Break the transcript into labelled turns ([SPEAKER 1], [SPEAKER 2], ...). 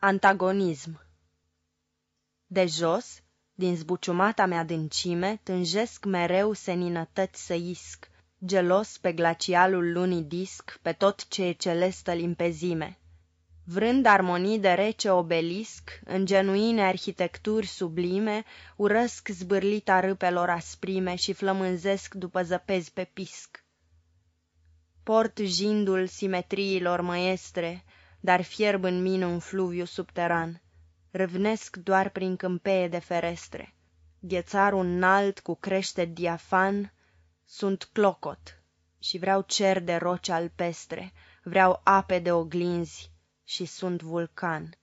[SPEAKER 1] Antagonism De jos, din zbuciumata mea dâncime, Tânjesc mereu seninătăți să isc, Gelos pe glacialul lunii disc, Pe tot ce e celestă limpezime. Vrând armonii de rece obelisc, În genuine arhitecturi sublime, Urăsc zbârlita râpelor asprime Și flămânzesc după zăpezi pe pisc. Port jindul simetriilor măestre, dar fierb în mine un fluviu subteran. Râvnesc doar prin câmpeie de ferestre. Ghețarul înalt cu crește diafan, sunt clocot și vreau cer de roci alpestre, vreau ape de oglinzi și sunt vulcan.